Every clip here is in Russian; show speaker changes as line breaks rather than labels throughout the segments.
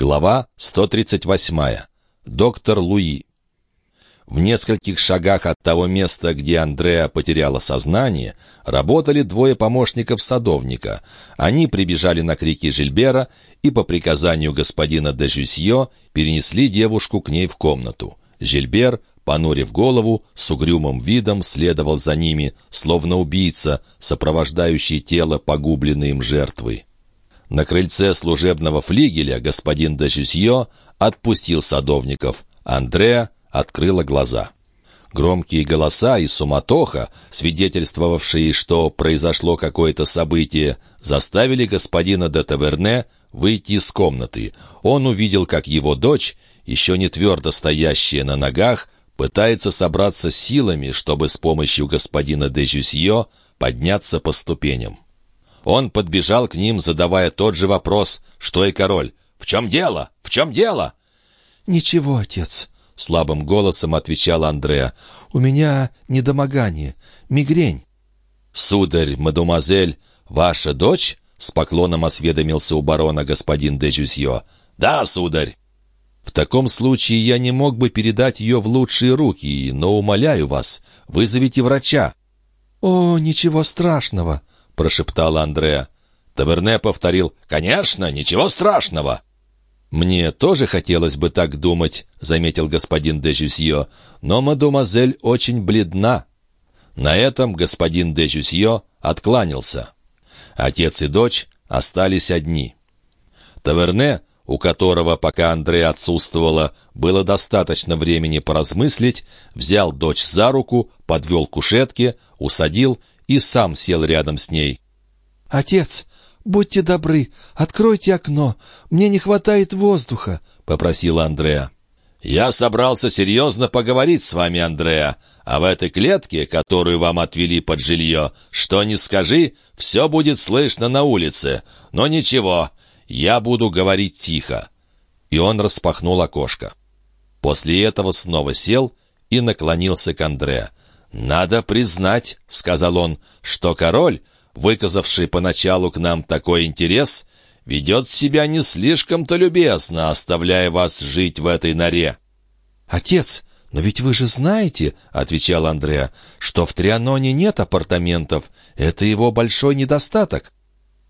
Глава 138. Доктор Луи. В нескольких шагах от того места, где Андреа потеряла сознание, работали двое помощников садовника. Они прибежали на крики Жильбера и по приказанию господина де Жюсье перенесли девушку к ней в комнату. Жильбер, понурив голову, с угрюмым видом следовал за ними, словно убийца, сопровождающий тело погубленной им жертвы. На крыльце служебного флигеля господин Дежюсье отпустил садовников. Андреа открыла глаза. Громкие голоса и суматоха, свидетельствовавшие, что произошло какое-то событие, заставили господина де Таверне выйти из комнаты. Он увидел, как его дочь, еще не твердо стоящая на ногах, пытается собраться силами, чтобы с помощью господина де Жюсье подняться по ступеням. Он подбежал к ним, задавая тот же вопрос, что и король. «В чем дело? В чем дело?»
«Ничего, отец», — слабым голосом отвечал Андреа. «У меня недомогание, мигрень».
«Сударь, мадемуазель, ваша дочь?» — с поклоном осведомился у барона господин де Жюсье. «Да, сударь». «В таком случае я не мог бы передать ее в лучшие руки, но умоляю вас, вызовите врача».
«О, ничего страшного», —
прошептал Андреа. Таверне повторил «Конечно, ничего страшного». «Мне тоже хотелось бы так думать», — заметил господин де Жюсье, «но мадемуазель очень бледна». На этом господин де Жюсье откланялся. Отец и дочь остались одни. Таверне, у которого, пока Андре отсутствовала, было достаточно времени поразмыслить, взял дочь за руку, подвел к кушетке, усадил и сам сел рядом с ней.
«Отец, будьте добры, откройте окно, мне не хватает воздуха», — попросил Андреа.
«Я собрался серьезно поговорить с вами, Андреа, а в этой клетке, которую вам отвели под жилье, что ни скажи, все будет слышно на улице. Но ничего, я буду говорить тихо». И он распахнул окошко. После этого снова сел и наклонился к Андреа. «Надо признать», — сказал он, — «что король, выказавший поначалу к нам такой интерес, ведет себя не слишком-то любезно, оставляя вас жить в этой норе».
«Отец, но ведь вы же знаете», — отвечал Андреа, — «что в Трианоне нет апартаментов. Это его большой недостаток».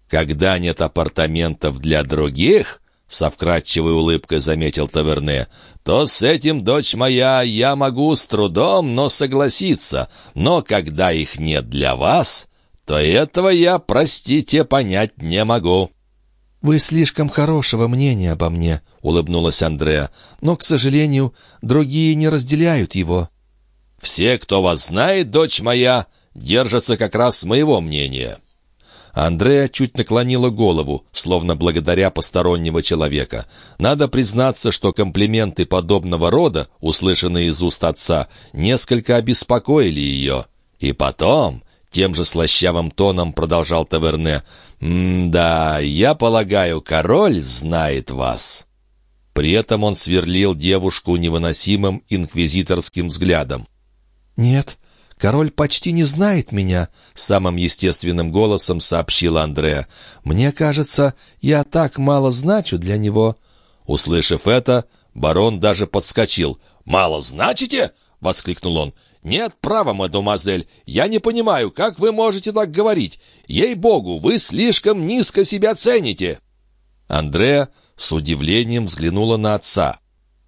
«Когда нет апартаментов для других», с вкрадчивой улыбкой заметил Таверне, то с этим, дочь моя, я могу с трудом, но согласиться. Но когда их нет для вас, то этого я, простите, понять не могу».
«Вы слишком хорошего мнения обо мне», — улыбнулась Андреа, «но, к сожалению, другие не разделяют его».
«Все, кто вас знает, дочь моя, держатся как раз моего мнения».
Андреа чуть наклонила голову, словно благодаря постороннего человека. Надо признаться, что комплименты подобного рода, услышанные из уст отца, несколько обеспокоили ее. И потом, тем же слащавым тоном продолжал Таверне, «Да, я полагаю, король знает вас». При этом он сверлил девушку невыносимым инквизиторским взглядом. «Нет, «Король почти не знает меня», — самым естественным голосом сообщила Андреа. «Мне кажется, я так мало значу для него».
Услышав это, барон даже подскочил. «Мало значите?» — воскликнул он. «Нет права, мадемуазель, я не понимаю, как вы можете так говорить? Ей-богу, вы слишком низко себя цените!» Андреа с удивлением взглянула на отца.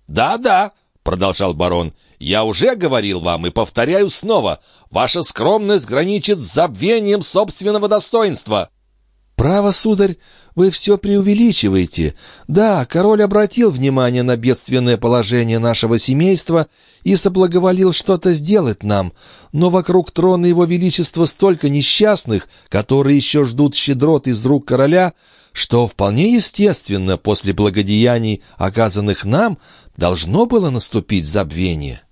«Да-да», — продолжал барон, — «я уже говорил вам и повторяю снова, ваша скромность граничит с забвением собственного достоинства».
«Право, сударь, вы все преувеличиваете. Да, король обратил внимание на бедственное положение нашего семейства и соблаговолил что-то сделать нам, но вокруг трона его величества столько несчастных, которые еще ждут щедрот из рук короля, что вполне естественно после благодеяний, оказанных нам, должно было наступить забвение».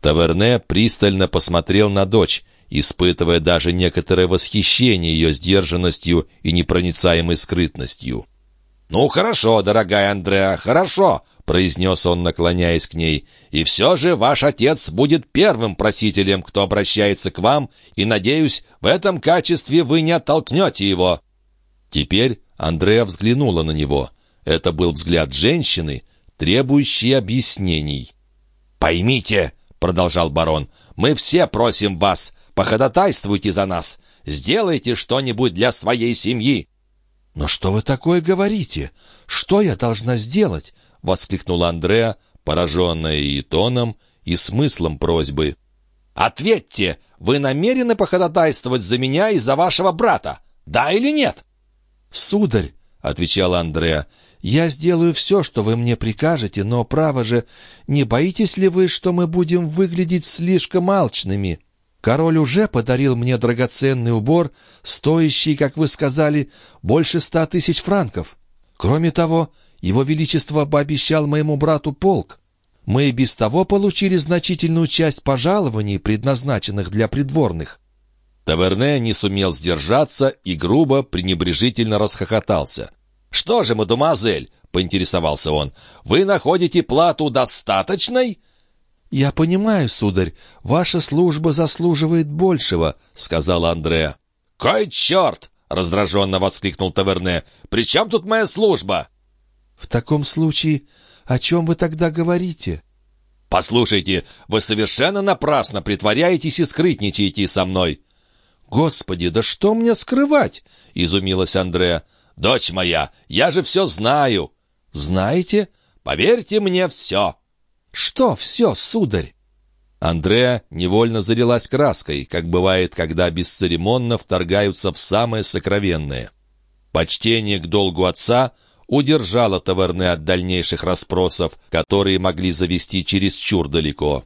Таверне пристально посмотрел на дочь, испытывая даже некоторое восхищение ее сдержанностью и непроницаемой скрытностью. «Ну, хорошо, дорогая Андреа, хорошо», — произнес он, наклоняясь к ней. «И все же ваш отец будет первым просителем, кто обращается к вам, и, надеюсь, в этом качестве вы не оттолкнете его». Теперь Андреа взглянула на него.
Это был взгляд женщины, требующий объяснений. «Поймите», — продолжал барон, — «мы все просим вас, походатайствуйте за нас, сделайте что-нибудь для своей семьи».
«Но что вы такое говорите? Что я должна сделать?» — воскликнула Андреа, пораженная и тоном, и смыслом просьбы.
«Ответьте, вы намерены походатайствовать за меня и за вашего брата? Да или нет?»
«Сударь», — отвечала Андреа, — «я сделаю все, что вы мне прикажете, но, право же, не боитесь ли вы, что мы будем выглядеть слишком алчными? Король уже подарил мне драгоценный убор, стоящий, как вы сказали, больше ста тысяч франков. Кроме того, его Величество пообещал моему брату полк. Мы и без того получили значительную часть пожалований, предназначенных для придворных».
Таверне не сумел сдержаться и грубо, пренебрежительно расхохотался. «Что же, мадемуазель?» — поинтересовался он. «Вы находите плату достаточной?»
«Я понимаю, сударь, ваша служба заслуживает большего», — сказала Андреа.
«Кой черт!» — раздраженно воскликнул Таверне. «При чем тут моя служба?»
«В таком случае, о чем вы тогда говорите?»
«Послушайте, вы совершенно напрасно притворяетесь и скрытничаете со мной».
«Господи, да что мне скрывать?» — изумилась Андреа.
«Дочь моя, я же все знаю».
«Знаете?»
«Поверьте мне все».
«Что все, сударь?»
Андреа невольно залилась краской, как бывает, когда бесцеремонно вторгаются в самое сокровенное. Почтение к долгу отца удержало Таверне от дальнейших расспросов, которые могли завести чересчур далеко.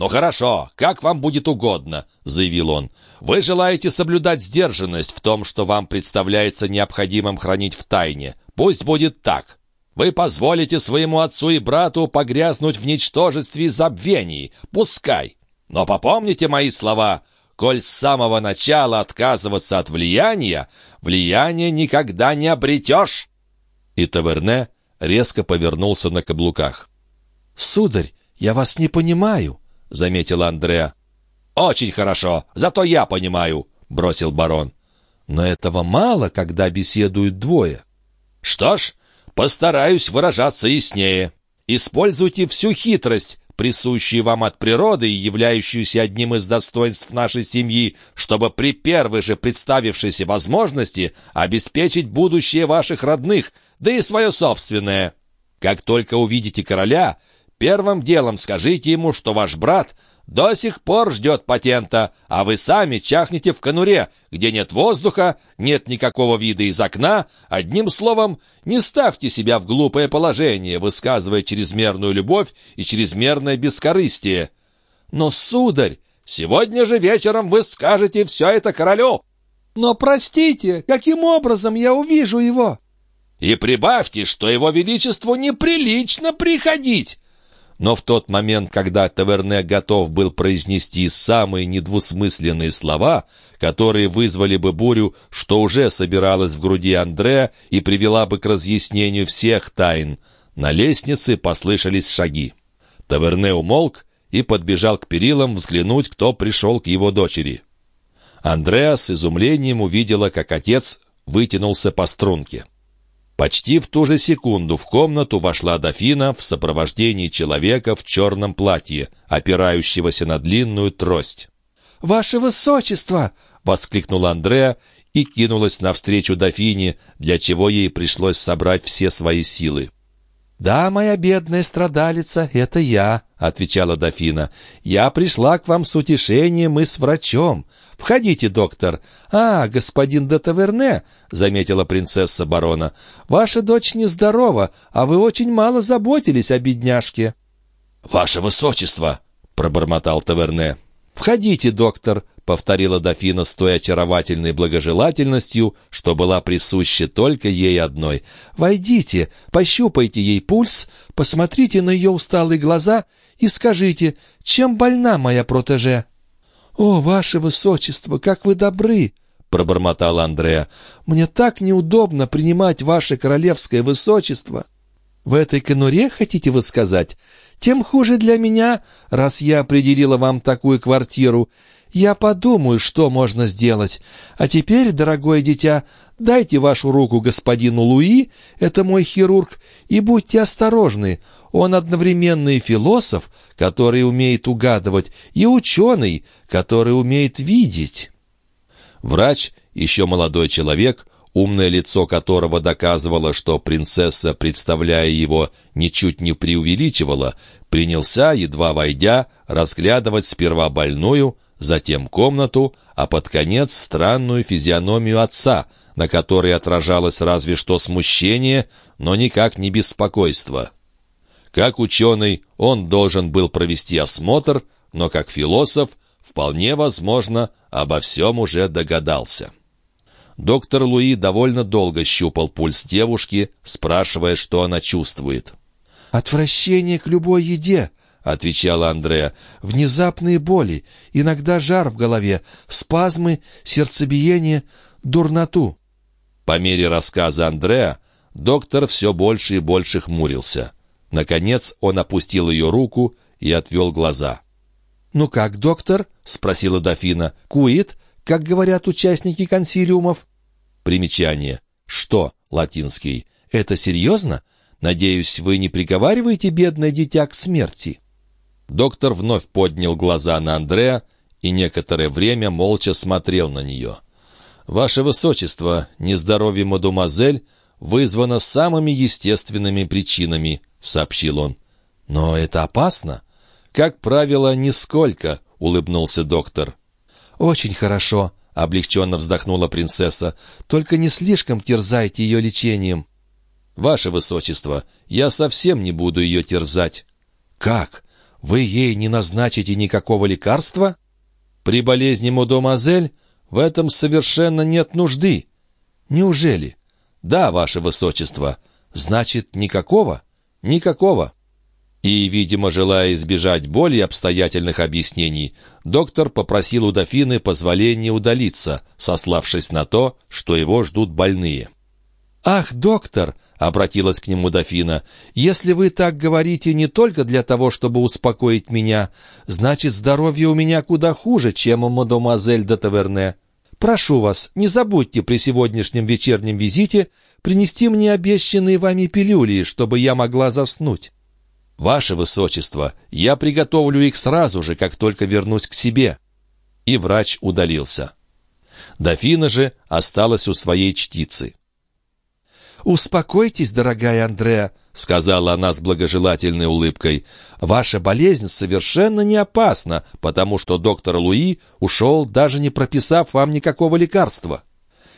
«Ну хорошо, как вам будет угодно», — заявил он. «Вы желаете соблюдать сдержанность в том, что вам представляется необходимым хранить в тайне. Пусть будет так. Вы позволите своему отцу и брату погрязнуть в ничтожестве и забвении. Пускай. Но попомните мои слова. Коль с самого начала отказываться от влияния, влияние никогда не обретешь и Таверне резко повернулся на каблуках.
«Сударь, я вас не понимаю», — заметила Андреа.
«Очень хорошо, зато я понимаю», — бросил барон.
«Но этого мало, когда беседуют двое».
«Что ж, постараюсь выражаться яснее. Используйте всю хитрость, присущую вам от природы и являющуюся одним из достоинств нашей семьи, чтобы при первой же представившейся возможности обеспечить будущее ваших родных, да и свое собственное. Как только увидите короля, первым делом скажите ему, что ваш брат до сих пор ждет патента, а вы сами чахнете в конуре, где нет воздуха, нет никакого вида из окна. Одним словом, не ставьте себя в глупое положение, высказывая чрезмерную любовь и чрезмерное бескорыстие. Но, сударь, сегодня же вечером вы скажете все это королю.
Но, простите, каким образом я увижу его?
И прибавьте, что его величеству неприлично приходить. Но в тот момент, когда Таверне готов был произнести самые недвусмысленные слова, которые вызвали бы бурю, что уже собиралась в груди Андреа и привела бы к разъяснению всех тайн, на лестнице послышались шаги. Таверне умолк и подбежал к перилам взглянуть, кто пришел к его дочери. Андреа с изумлением увидела, как отец вытянулся по струнке. Почти в ту же секунду в комнату вошла дофина в сопровождении человека в черном платье, опирающегося на длинную трость.
«Ваше высочество!» — воскликнула Андреа и кинулась навстречу дофине, для чего ей пришлось собрать все свои силы. «Да, моя бедная страдалица, это я», — отвечала дофина. «Я пришла к вам с утешением и с врачом. Входите, доктор». «А, господин де Таверне», — заметила принцесса барона, — «ваша дочь нездорова, а вы очень мало заботились о бедняжке».
«Ваше высочество», — пробормотал Таверне.
«Входите, доктор», — повторила дофина с той очаровательной благожелательностью, что была присуща только ей одной. «Войдите, пощупайте ей пульс, посмотрите на ее усталые глаза и скажите, чем больна моя протеже?» «О, ваше высочество, как вы добры!» — пробормотал Андреа. «Мне так неудобно принимать ваше королевское высочество!» «В этой конуре, хотите вы сказать? Тем хуже для меня, раз я определила вам такую квартиру.
Я подумаю, что можно сделать. А теперь, дорогое дитя, дайте вашу руку господину Луи, это мой хирург, и будьте осторожны. Он одновременно и философ, который умеет угадывать, и ученый, который умеет видеть».
Врач, еще молодой человек, умное лицо которого доказывало, что принцесса, представляя его, ничуть не преувеличивала, принялся, едва войдя, разглядывать сперва больную, затем комнату, а под конец странную физиономию отца, на которой отражалось разве что смущение, но никак не беспокойство. Как ученый он должен был провести осмотр, но как философ, вполне возможно, обо всем уже догадался. Доктор Луи довольно долго щупал пульс девушки, спрашивая, что она чувствует.
«Отвращение к любой еде», — отвечала Андреа. «Внезапные боли, иногда жар в голове, спазмы, сердцебиение, дурноту».
По мере рассказа Андреа доктор все больше и больше хмурился. Наконец он опустил ее руку и отвел глаза.
«Ну как, доктор?» — спросила дофина. «Куит, как говорят участники консилиумов?»
Примечание. «Что?» — латинский.
«Это серьезно? Надеюсь, вы не приговариваете бедное дитя к смерти?»
Доктор вновь поднял глаза на Андреа и некоторое время молча смотрел на нее. «Ваше Высочество, нездоровье мадемуазель вызвано самыми естественными причинами», — сообщил он.
«Но это опасно?»
«Как правило, нисколько», — улыбнулся доктор.
«Очень хорошо», — облегченно вздохнула принцесса. «Только не слишком терзайте ее лечением».
«Ваше Высочество, я совсем не буду ее терзать».
«Как? Вы ей не назначите никакого лекарства?»
«При болезни мадемуазель в этом совершенно нет нужды».
«Неужели?»
«Да, Ваше Высочество».
«Значит, никакого?»
«Никакого». И, видимо, желая избежать более обстоятельных объяснений, доктор попросил у дофины позволения удалиться, сославшись на то, что его ждут больные.
«Ах, доктор!» — обратилась к нему дофина. «Если вы так говорите не только для того, чтобы успокоить меня, значит, здоровье у меня куда хуже, чем у мадемуазель де Таверне. Прошу вас, не забудьте при сегодняшнем вечернем визите принести мне обещанные вами пилюли, чтобы я могла заснуть».
«Ваше Высочество, я приготовлю их сразу же, как только вернусь к себе». И врач удалился. Дофина же осталась у своей чтицы.
«Успокойтесь, дорогая Андреа», — сказала она с благожелательной улыбкой. «Ваша болезнь совершенно не опасна, потому что доктор Луи ушел, даже не прописав вам никакого лекарства».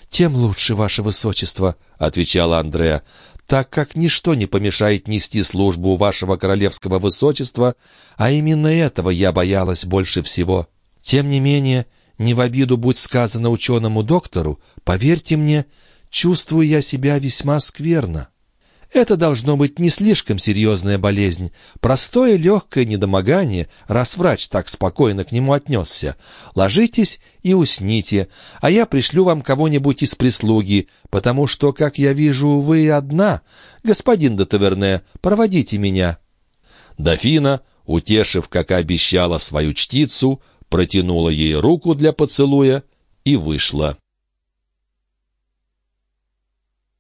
«Тем лучше, ваше высочество», — отвечала Андреа так как ничто не помешает нести службу у вашего королевского высочества, а именно этого я боялась больше всего. Тем не менее, не в обиду будь сказано ученому доктору, поверьте мне, чувствую я себя весьма скверно. Это должно быть не слишком серьезная болезнь, простое легкое недомогание, раз врач так спокойно к нему отнесся. Ложитесь и усните, а я пришлю вам кого-нибудь из прислуги, потому что, как я вижу, вы одна. Господин де Таверне, проводите меня».
Дофина, утешив, как и обещала свою чтицу, протянула ей руку для поцелуя и вышла.